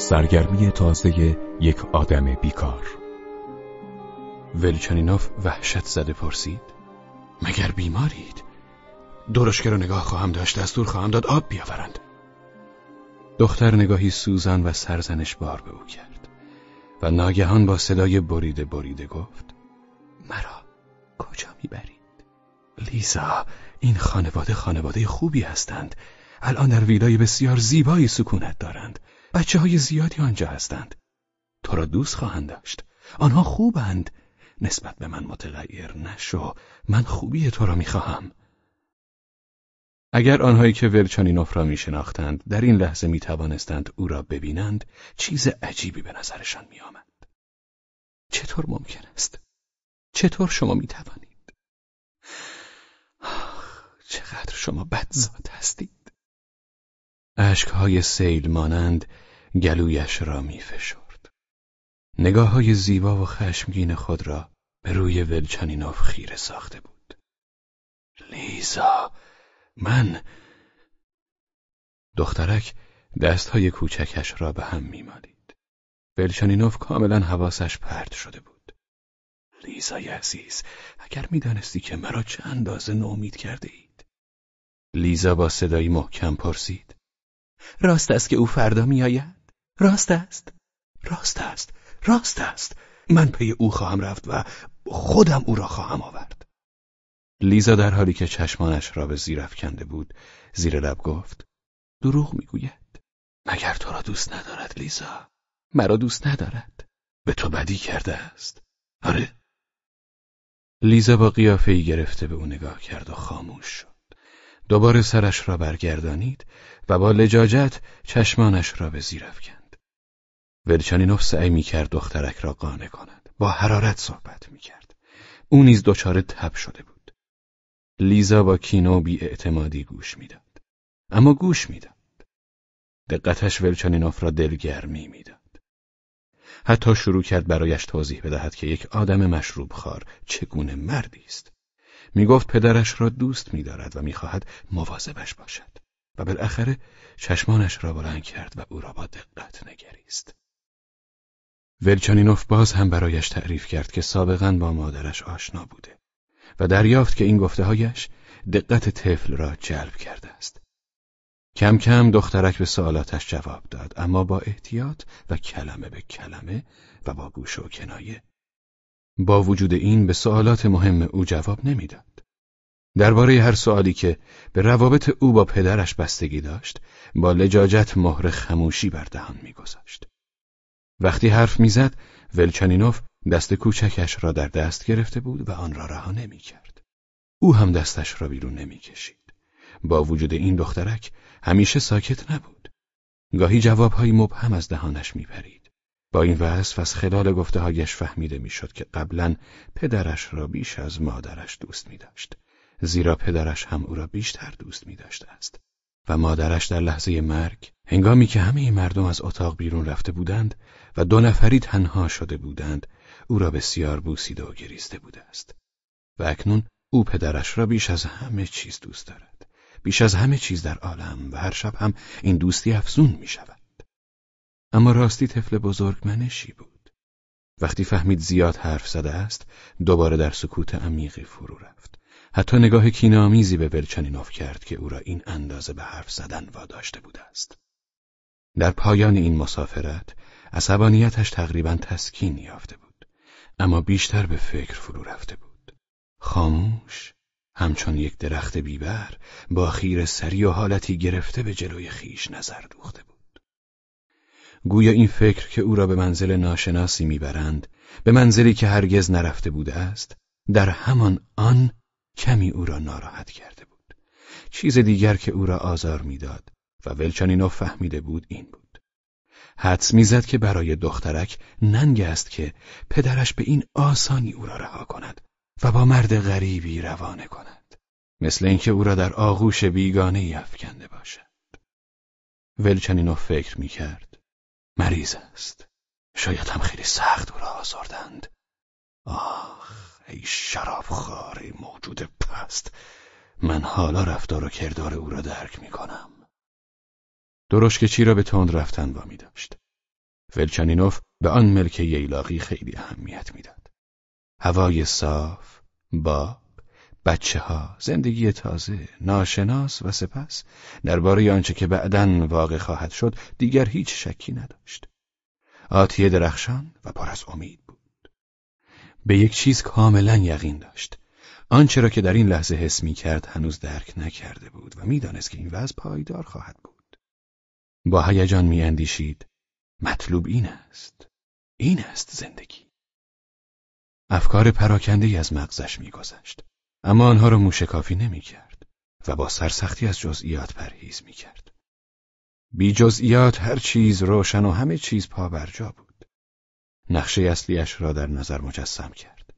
سرگرمی تازه یک آدم بیکار ولچنینوف وحشت زده پرسید مگر بیمارید؟ درشکه رو نگاه خواهم داشت دستور خواهم داد آب بیاورند دختر نگاهی سوزان و سرزنش بار به او کرد و ناگهان با صدای بریده بریده گفت مرا کجا می‌برید؟ لیزا این خانواده خانواده خوبی هستند الان در ویلای بسیار زیبایی سکونت دارند بچه های زیادی آنجا هستند تو را دوست خواهند داشت آنها خوبند نسبت به من متغیر نشو من خوبی تو را می‌خواهم اگر آنهایی که ولچانینوف را میشناختند در این لحظه می توانستند او را ببینند چیز عجیبی به نظرشان می آمد. چطور ممکن است؟ چطور شما می توانید؟ چقدر شما بدزاد هستید؟ اشکهای سیل مانند گلویش را می فشرد. نگاه های زیبا و خشمگین خود را به روی ولچانینوف خیره ساخته بود. لیزا من دخترک دستهای کوچکش را به هم میمالید. ولچانینوف کاملا حواسش پرت شده بود. لیزای عزیز اگر می‌دانستی که مرا چه اندازه نومید کرده اید. لیزا با صدایی محکم پرسید. راست است که او فردا میآید؟ راست است؟ راست است؟ راست است؟ من پی او خواهم رفت و خودم او را خواهم آورد. لیزا در حالی که چشمانش را به زیر افکنده بود زیر لب گفت دروغ می‌گوید مگر تو را دوست ندارد لیزا مرا دوست ندارد به تو بدی کرده است آره لیزا با قیافه گرفته به او نگاه کرد و خاموش شد دوباره سرش را برگردانید و با لجاجت چشمانش را به زیر افکند ولچانینوف سعی می‌کرد دخترک را قانع کند با حرارت صحبت می‌کرد او نیز دچار تب شده بود لیزا با کینو بی اعتمادی گوش می‌داد. اما گوش می‌داد. دقتش ولچانینوف را دلگرمی می‌داد. حتی شروع کرد برایش توضیح بدهد که یک آدم مشروب خار چگونه مردی است. می‌گفت پدرش را دوست میدارد و می‌خواهد مواظبش باشد. و بالاخره چشمانش را بلند کرد و او را با دقت نگریست. ولچانینوف باز هم برایش تعریف کرد که سابقا با مادرش آشنا بوده. و دریافت که این گفتههایش دقت طفل را جلب کرده است. کم کم دخترک به سوالاتش جواب داد اما با احتیاط و کلمه به کلمه و با گوش و کنایه. با وجود این به سوالات مهم او جواب نمی‌داد. درباره هر سوالی که به روابط او با پدرش بستگی داشت با لجاجت مهر خموشی بر دهان میگذاشت. وقتی حرف می‌زد ولچنینوف دست کوچکش را در دست گرفته بود و آن را رها نمی کرد. او هم دستش را بیرون نمی کشید. با وجود این دخترک همیشه ساکت نبود. گاهی جوابهایی مبهم از دهانش می پرید. با این وصف از خلال گفته هایش فهمیده می‌شد که قبلا پدرش را بیش از مادرش دوست می داشت. زیرا پدرش هم او را بیشتر دوست می داشته است. و مادرش در لحظه مرگ هنگامی که همه مردم از اتاق بیرون رفته بودند و دو نفری تنها شده بودند او را بسیار بوسیده و گریسته بوده است و اکنون او پدرش را بیش از همه چیز دوست دارد بیش از همه چیز در عالم و هر شب هم این دوستی افزون می شود اما راستی طفل بزرگ منشی بود. وقتی فهمید زیاد حرف زده است دوباره در سکوت عمیقی فرو رفت. حتی نگاه کینامیزی به ولچنینوف کرد که او را این اندازه به حرف زدن واداشته بوده است. در پایان این مسافرت عصبانیتش تقریبا تسکین یافته بود. اما بیشتر به فکر فرو رفته بود. خاموش همچون یک درخت بیبر با خیر سری و حالتی گرفته به جلوی خیش نظر دوخته بود. گویا این فکر که او را به منزل ناشناسی می‌برند به منزلی که هرگز نرفته بوده است در همان آن کمی او را ناراحت کرده بود. چیز دیگر که او را آزار می‌داد و ولچانینو فهمیده بود این بود. حدس می‌زد که برای دخترک ننگ است که پدرش به این آسانی او را رها کند و با مرد غریبی روانه کند. مثل اینکه او را در آغوش بیگانه افکنده باشد. ولچنینو فکر می‌کرد. مریض است. شاید هم خیلی سخت او را آزردند آخ ای شراب خاره موجود پست. من حالا رفتار و کردار او را درک می‌کنم. درشک چی را به تند رفتن وامی داشت. ولچانینوف به آن ملک ییلاقی خیلی اهمیت می‌داد. هوای صاف، با بچه ها، زندگی تازه، ناشناس و سپس درباره آنچه که بعدا واقع خواهد شد دیگر هیچ شکی نداشت. آتیه درخشان و پر از امید بود. به یک چیز کاملا یقین داشت. آنچه را که در این لحظه حس می کرد هنوز درک نکرده بود و می‌دانست که این وضع پایدار خواهد بود. با هیجان می اندیشید. مطلوب این است. این است زندگی. افکار پراکنده از مغزش میگذشت. اما آنها را موشکافی نمی کرد و با سرسختی از جزئیات پرهیز می کرد. بی جزئیات هر چیز روشن و همه چیز پا بود. نقشه اصلیش را در نظر مجسم کرد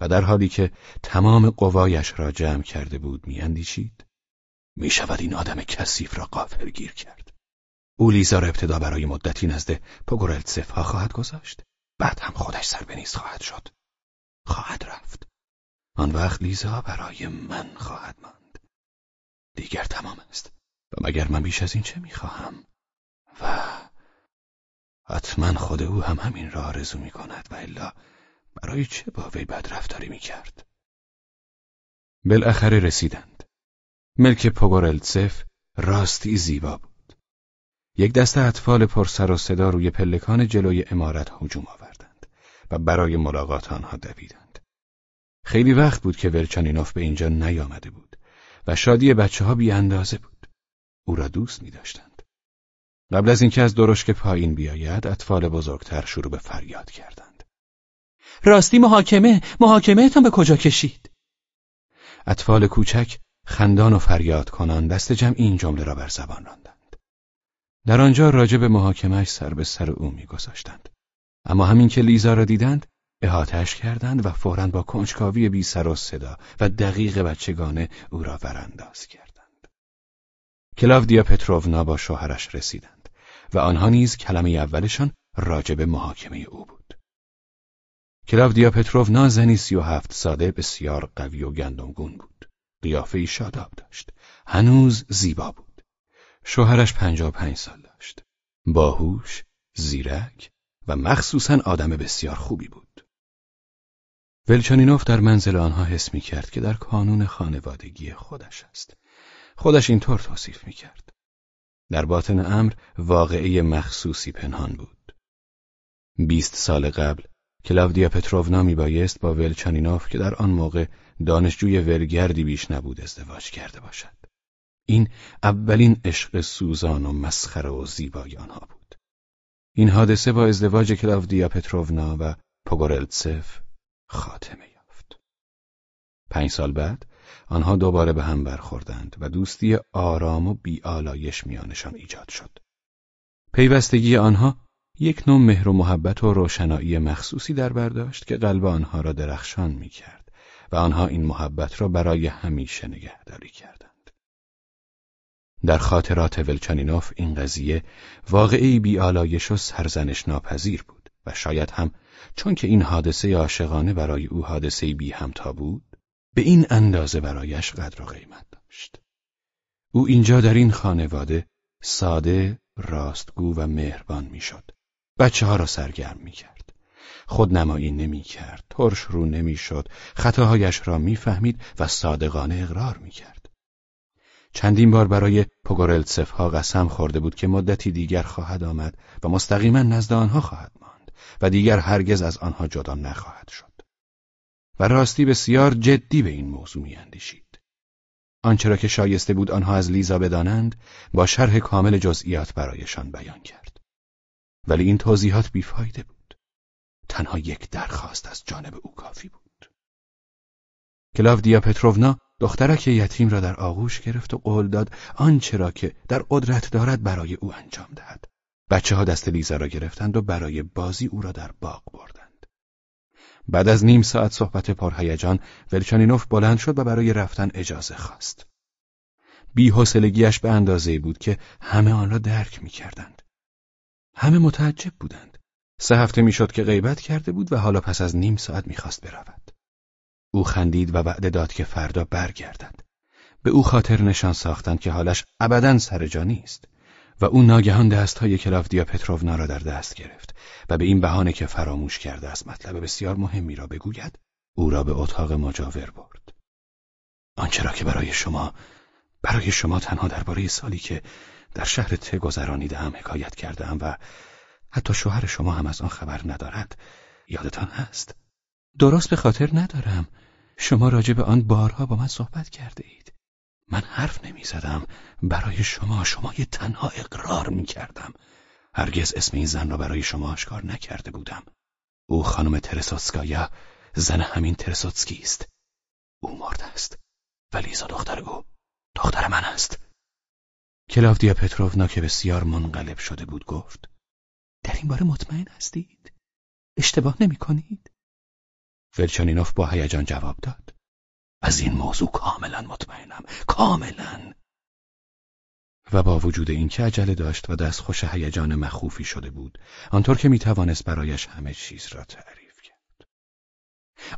و در حالی که تمام قوایش را جمع کرده بود میاندیشید می شود این آدم کثیف را قافل گیر کرد. او لیزا را ابتدا برای مدتی نزد پوگورلتسف ها خواهد گذاشت بعد هم خودش سر به خواهد شد. خواهد رفت. آن وقت لیزا برای من خواهد ماند. دیگر تمام است. و مگر من بیش از این چه می‌خواهم؟ و حتما خود او هم همین را آرزو می کند و الا برای چه با وی بد رفتاری می کرد؟ بالاخره رسیدند. ملک پوگورلتسف راستی زیبا بود. یک دسته اطفال پرسر و صدا روی پلکان جلوی امارت هجوم آوردند و برای ملاقات آنها دویدند. خیلی وقت بود که ورچانینوف به اینجا نیامده بود و شادی بچه ها بی اندازه بود. او را دوست می داشتند. قبل از اینکه از درشک پایین بیاید اطفال بزرگتر شروع به فریاد کردند. راستی محاکمه محاکمهتان به کجا کشید؟ اطفال کوچک خندان و فریاد کنان دست جمع این جمله را بر زبان راندند. در آنجا راجع به محاکمهش سر به سر او میگذاشتند. اما همین که لیزا را دیدند احاتش کردند و فوراً با کنجکاوی بی سر و صدا و دقیق بچگانه او را ورانداز کردند. کلاودیا پتروونا با شوهرش رسیدند و آنها نیز کلمه اولشان راجب محاکمه او بود. کلاودیا پتروونا زنی سی و هفت ساده بسیار قوی و گندمگون بود. قیافه شاداب داشت. هنوز زیبا بود. شوهرش پنجا و پنج سال داشت. باهوش، زیرک و مخصوصا آدم بسیار خوبی بود. ولچانینوف در منزل آنها حس می کرد که در کانون خانوادگی خودش است. خودش اینطور توصیف می کرد. در باطن امر واقعه مخصوصی پنهان بود. بیست سال قبل کلاودیا پتروونا می بایست با ولچانینوف که در آن موقع دانشجوی ولگردی بیش نبود ازدواج کرده باشد. این اولین عشق سوزان و مسخره و زیبای آنها بود. این حادثه با ازدواج کلاودیا پتروونا و پوگورلتسف خاتمه یافت. پنج سال بعد آنها دوباره به هم برخوردند و دوستی آرام و بیالایش میانشان ایجاد شد. پیوستگی آنها یک نوع مهر و محبت و روشنایی مخصوصی در برداشت که قلب آنها را درخشان می کرد و آنها این محبت را برای همیشه نگهداری کردند. در خاطرات ولچانینوف این قضیه واقعی بیالایش و سرزنش ناپذیر بود و شاید هم چون که این حادثه عاشقانه برای او حادثه بی همتا بود به این اندازه برایش قدر و قیمت داشت او اینجا در این خانواده ساده، راستگو و مهربان می‌شد. بچه ها را سرگرم می کرد. خود نمایی نمی کرد. ترش رو نمی شد. خطاهایش را می‌فهمید و صادقانه اقرار می کرد. چندین بار برای پوگورلتسف ها قسم خورده بود که مدتی دیگر خواهد آمد و مستقیما نزد آنها خواهد و دیگر هرگز از آنها جدا نخواهد شد. و راستی بسیار جدی به این موضوع میاندیشید. آنچه را که شایسته بود آنها از لیزا بدانند با شرح کامل جزئیات برایشان بیان کرد. ولی این توضیحات بیفایده بود. تنها یک درخواست از جانب او کافی بود. کلاودیا پتروونا دخترک یتیم را در آغوش گرفت و قول داد آنچه را که در قدرت دارد برای او انجام دهد. بچه ها دست لیزا را گرفتند و برای بازی او را در باغ بردند. بعد از نیم ساعت صحبت پرهیجان ولچانینوف بلند شد و برای رفتن اجازه خواست. بی حسلگیش به اندازه بود که همه آن را درک می کردند. همه متعجب بودند. سه هفته می‌شد که غیبت کرده بود و حالا پس از نیم ساعت می‌خواست برود. او خندید و وعده داد که فردا برگردد. به او خاطر نشان ساختند که حالش ابدا سر نیست. و او ناگهان دستهای کلاودیا پتروونا را در دست گرفت و به این بهانه که فراموش کرده است مطلب بسیار مهمی را بگوید او را به اتاق مجاور برد. آنچه را که برای شما برای شما تنها درباره سالی که در شهر ته گذرانیدم حکایت کردم و حتی شوهر شما هم از آن خبر ندارد یادتان هست؟ درست به خاطر ندارم. شما راجع به آن بارها با من صحبت کرده اید من حرف نمی زدم برای شما شما یه تنها اقرار می کردم هرگز اسم این زن را برای شما آشکار نکرده بودم. او خانم ترسوتسکایا زن همین ترسوتسکی است. او مرده است. و لیزا دختر او دختر من است. کلاودیا پتروونا که بسیار منقلب شده بود گفت در این باره مطمئن هستید؟ اشتباه نمی کنید ولچانینوف با هیجان جواب داد. از این موضوع کاملا مطمئنم. کاملا. و با وجود اینکه عجله داشت و دستخوش هیجان مخوفی شده بود آنطور که می‌توانست برایش همه چیز را تعریف کرد.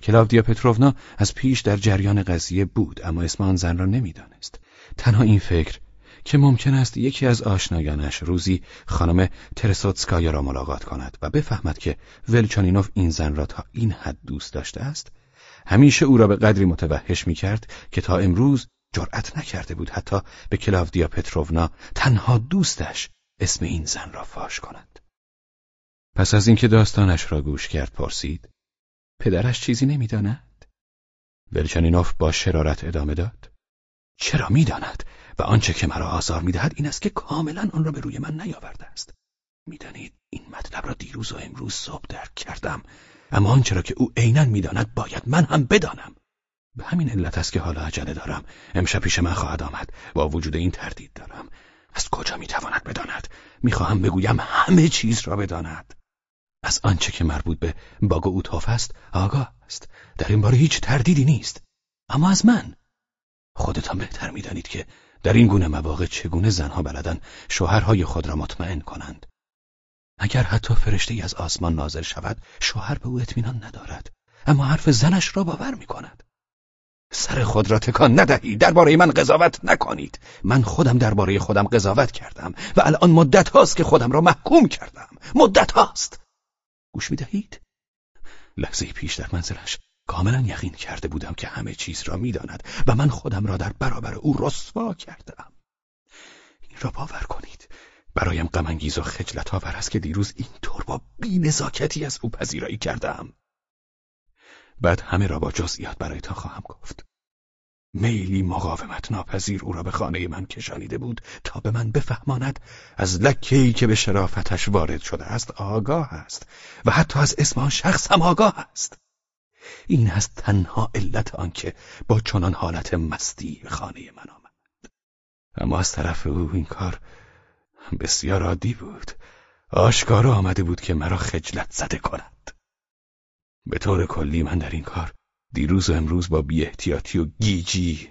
کلاودیا پتروونا از پیش در جریان قضیه بود اما اسم آن زن را نمی‌دانست. تنها این فکر که ممکن است یکی از آشنایانش روزی خانم ترسوتسکایا را ملاقات کند و بفهمد که ولچانینوف این زن را تا این حد دوست داشته است همیشه او را به قدری متوحش می کرد که تا امروز جرأت نکرده بود حتی به کلاودیا پتروونا تنها دوستش اسم این زن را فاش کند. پس از اینکه داستانش را گوش کرد پرسید پدرش چیزی نمی‌داند؟ ولچانینوف با شرارت ادامه داد چرا می‌داند؟ و آنچه که مرا آزار می‌دهد این است که کاملا آن را به روی من نیاورده است. می‌دانید این مطلب را دیروز و امروز صبح درک کردم. اما آنچه را که او عینا می‌داند باید من هم بدانم. به همین علت است که حالا عجله دارم. امشب پیش من خواهد آمد. با وجود این تردید دارم. از کجا می‌تواند بداند؟ می‌خواهم بگویم همه چیز را بداند. از آنچه که مربوط به باگ اوتاف است آگاه است. در این باره هیچ تردیدی نیست. اما از من. خودتان بهتر می‌دانید که در این گونه مواقع چگونه زنها بلدن شوهرهای خود را مطمئن کنند. اگر حتی فرشته از آسمان نازل شود شوهر به او اطمینان ندارد. اما حرف زنش را باور می کند سر خود را تکان ندهید. درباره من قضاوت نکنید. من خودم درباره خودم قضاوت کردم و الان مدت هاست که خودم را محکوم کردم. مدت هاست. گوش می دهید لحظه پیش در منزلش کاملا یقین کرده بودم که همه چیز را می‌داند و من خودم را در برابر او رسوا کردم. این را باور کنید. برایم غمانگیز و خجلت آور است که دیروز اینطور با بینزاکتی از او پذیرایی کردم. بعد همه را با جزئیات برایتان خواهم گفت. میلی مقاومت ناپذیر او را به خانه من کشانیده بود تا به من بفهماند از لکهی که به شرافتش وارد شده است آگاه است و حتی از اسم آن شخص هم آگاه است. این است تنها علت آنکه با چنان حالت مستی به خانه من آمد. اما از طرف او این کار بسیار عادی بود. آشکارا آمده بود که مرا خجلت زده کند. به طور کلی من در این کار دیروز و امروز با بی احتیاطی و گیجی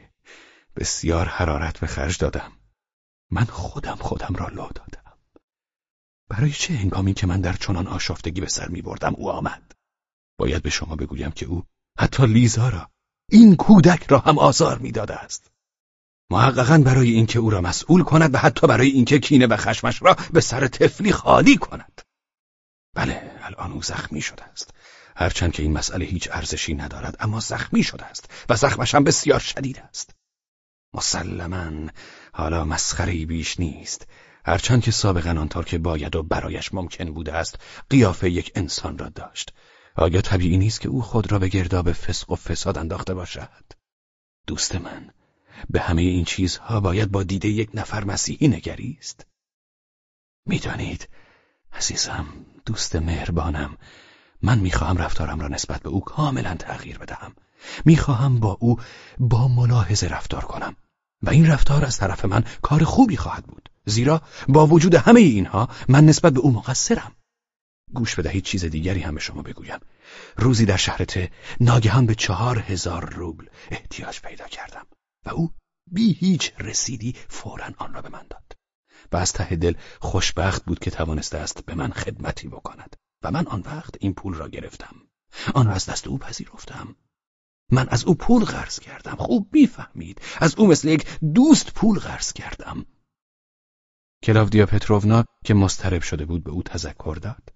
بسیار حرارت به خرج دادم. من خودم خودم را لو دادم. برای چه هنگامی که من در چنان آشفتگی به سر می بردم او آمد؟ باید به شما بگویم که او حتی لیزا را این کودک را هم آزار می‌داده است. محققا برای اینکه او را مسئول کند و حتی برای اینکه کینه و خشمش را به سر طفلی خالی کند. بله الان او زخمی شده است. هرچند که این مسئله هیچ ارزشی ندارد اما زخمی شده است و زخمش هم بسیار شدید است. مسلما حالا مسخری بیش نیست. هرچند که سابقا آنطور که باید و برایش ممکن بوده است قیافه یک انسان را داشت. آیا طبیعی نیست که او خود را به گرداب فسق و فساد انداخته باشد؟ دوست من به همه این چیزها باید با دیده یک نفر مسیحی نگریست؟ می‌دانید عزیزم دوست مهربانم من می‌خواهم رفتارم را نسبت به او کاملا تغییر بدهم. می‌خواهم با او با ملاحظه رفتار کنم. و این رفتار از طرف من کار خوبی خواهد بود. زیرا با وجود همه اینها من نسبت به او مقصرم. گوش بدهید چیز دیگری هم به شما بگویم. روزی در شهر ته ناگهان به چهار هزار روبل احتیاج پیدا کردم. و او بی هیچ رسیدی فورا آن را به من داد و از ته دل خوشبخت بود که توانسته است به من خدمتی بکند و من آن وقت این پول را گرفتم آن را از دست او پذیرفتم من از او پول قرض کردم خوب می‌فهمید از او مثل یک دوست پول قرض کردم کلاودیا پتروونا که مسترب شده بود به او تذکر داد.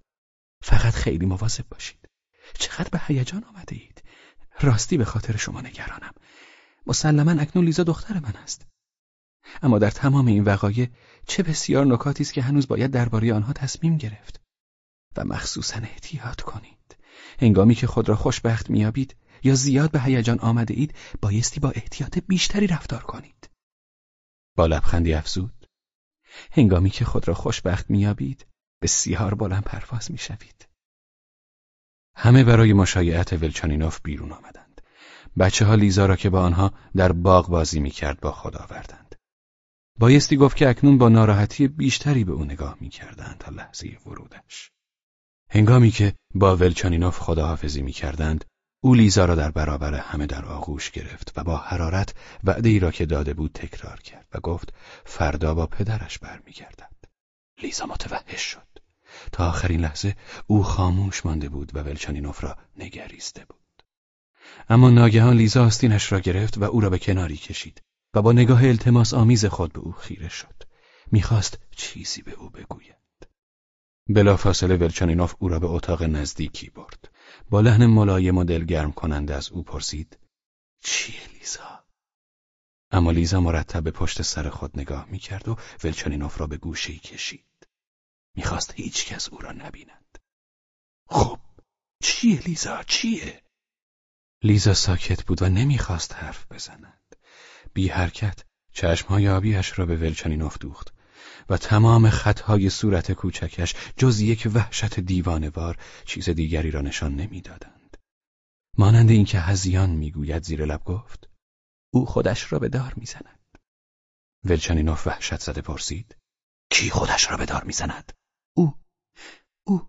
فقط خیلی مواظب باشید. چقدر به هیجان آمده اید. راستی به خاطر شما نگرانم. مسلما اکنون لیزا دختر من است. اما در تمام این وقایع چه بسیار نکاتی است که هنوز باید درباره آنها تصمیم گرفت و مخصوصا احتیاط کنید. هنگامی که خود را خوشبخت میابید یا زیاد به هیجان آمده اید بایستی با احتیاط بیشتری رفتار کنید. با لبخندی افزود هنگامی که خود را خوشبخت میابید بسیار بلند پرواز می‌شوید. همه برای مشایعت ولچانینوف بیرون آمدند. بچه ها لیزا را که با آنها در باغ بازی می‌کرد با خود آوردند. بایستی گفت که اکنون با ناراحتی بیشتری به او نگاه می‌کردند تا لحظه ورودش. هنگامی که با ولچانینوف خداحافظی می‌کردند، او لیزا را در برابر همه در آغوش گرفت و با حرارت وعده ای را که داده بود تکرار کرد و گفت فردا با پدرش برمیگردد. لیزا متوحش شد. تا آخرین لحظه او خاموش مانده بود و ولچانینوف را نگریسته بود. اما ناگهان لیزا آستینش را گرفت و او را به کناری کشید و با نگاه التماس آمیز خود به او خیره شد. می‌خواست چیزی به او بگوید. بلافاصله ولچانینوف او را به اتاق نزدیکی برد. با لحن ملایم و دلگرم کننده از او پرسید چیه لیزا؟ اما لیزا مرتب به پشت سر خود نگاه می‌کرد و ولچانینوف را به گوشهای کشید. می‌خواست هیچ کس او را نبیند. خب چیه لیزا چیه؟ لیزا ساکت بود و نمی‌خواست حرف بزند. بی حرکت چشمهای آبیش را به ولچانینوف دوخت و تمام خطهای صورت کوچکش جز یک وحشت دیوانوار چیز دیگری را نشان نمی‌دادند. مانند اینکه هزیان می‌گوید زیر لب گفت او خودش را به دار می‌زند. ولچانینوف وحشت زده پرسید کی خودش را به دار می‌زند؟ او او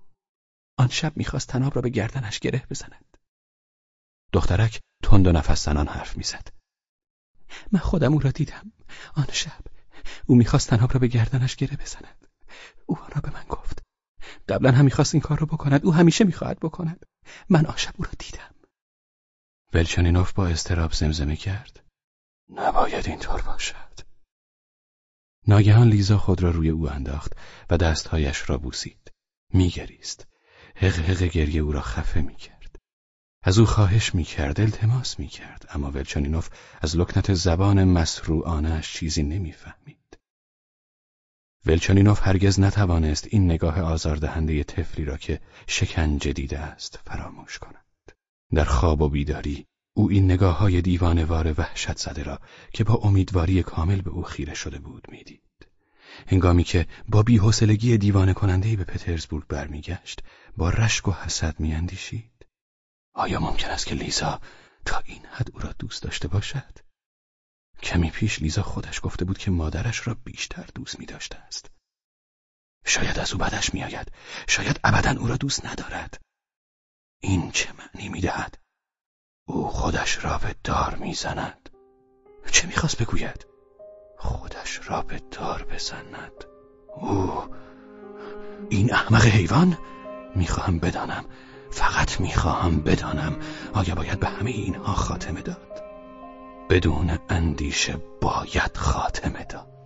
آن شب می‌خواست تناب را به گردنش گره بزند. دخترک تند و نفس زنان حرف می‌زد. من خودم او را دیدم. آن شب او می‌خواست تناب را به گردنش گره بزند. او آن را به من گفت. قبلا هم می‌خواست این کار را بکند. او همیشه می‌خواهد بکند. من آن شب او را دیدم. ولچانینوف با استراب زمزمه کرد. نباید اینطور باشد. ناگهان لیزا خود را روی او انداخت و دستهایش را بوسید. میگریست. حق حق گریه او را خفه می‌کرد. از او خواهش می‌کرد التماس می‌کرد اما ولچانینوف از لکنت زبان مسروعانش چیزی نمی‌فهمید. ولچانینوف هرگز نتوانست این نگاه آزاردهنده طفلی را که شکنجه دیده است فراموش کند. در خواب و بیداری او این نگاه های دیوانوار وحشت زده را که با امیدواری کامل به او خیره شده بود می‌دید. هنگامی که با بیحسلگی دیوانه کنندهی به پترزبورگ برمیگشت با رشک و حسد میاندیشید. آیا ممکن است که لیزا تا این حد او را دوست داشته باشد؟ کمی پیش لیزا خودش گفته بود که مادرش را بیشتر دوست می داشته است. شاید از او بدش میآید. شاید ابدا او را دوست ندارد. این چه معنی می دهد؟ او خودش را به دار می‌زند. چه می‌خواست بگوید؟ خودش را به دار بزند. او این احمق حیوان می‌خواهم بدانم فقط می‌خواهم بدانم آیا باید به همه اینها خاتمه داد؟ بدون اندیشه باید خاتمه داد.